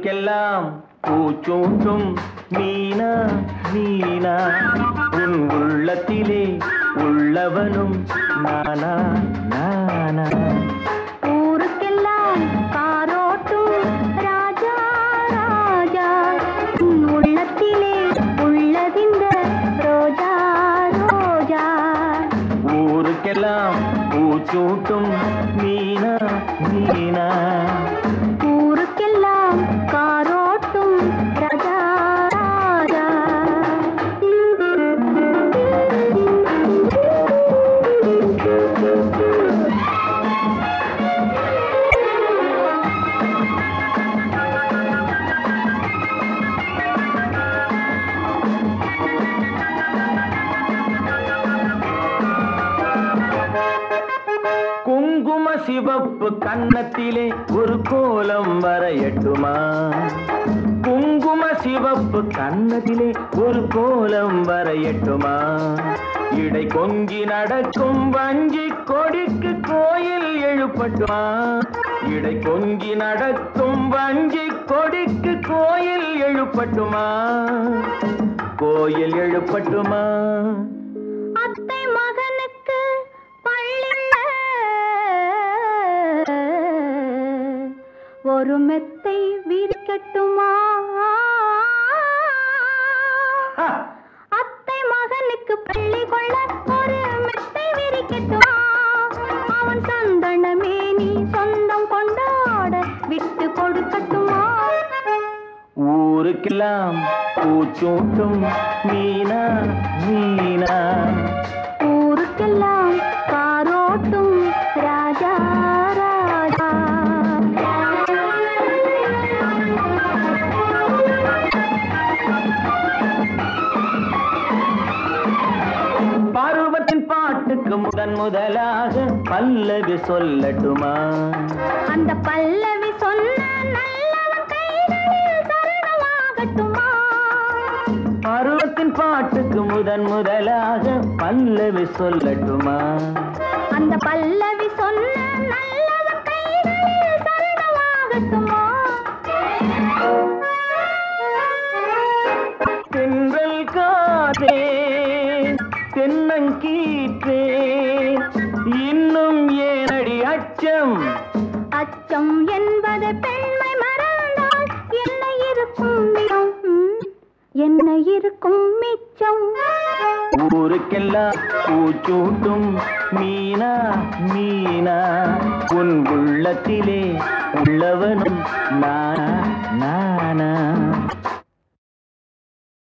ஊருக்கெல்லாம் பூச்சூட்டும் மீனா மீனா. உன் உள்ளத்திலே உள்ளவனும் நானா நானா. ஊருக்கெல்லாம் காரோட்டும் ராஜா ராஜா. உன் உள்ளத்திலே உள்ளதிந்த ரோஜா ரோஜா. ஊருக்கெல்லாம் பூச்சூட்டும் மீனா மீனா. சிவப்பு கன்னத்திலே ஒரு கோலம் வரையட்டுமா? குங்கும சிவப்பு கன்னத்திலே ஒரு கோலம் வரையட்டுமா? இடை கொங்கி நடக்கும் வஞ்சி கொடிக்கு கோயில் எழுப்பட்டுமா? இடை கொங்கி நடக்கும் வஞ்சி கொடிக்கு கோயில் எழுப்பட்டுமா? கோயில் எழுப்பட்டுமா? ஒரு மெத்தை விரிக்கட்டுமா! அத்தை மகனுக்கு பள்ளி கொள்ள ஒரு மெத்தை விரிக்கட்டுமா அவன் சந்தனமே நீ சொந்தம் கொண்டாட விட்டு கொடுக்கட்டுமா? ஊருக்கெல்லாம் பூச்சூட்டும் மீனா மீனா. பாட்டுக்கு முதன் முதலாக பல்லவி சொல்லட்டுமா? அந்த பல்லவி சொன்ன பருவத்தின் பாட்டுக்கு முதன் முதலாக பல்லவி சொல்லட்டுமா? அந்த பல்லவி சரணமாகட்டுமா? தென்றல் காதே அச்சம். அச்சம் என்பது பெண்மை மறந்தால் என்ன இருக்கும் என்ன இருக்கும் மிச்சம். ஊருக்கெல்லாம் பூச்சூட்டும். மீனா மீனா உன் உள்ளத்திலே உள்ளவனும் நானா நானா.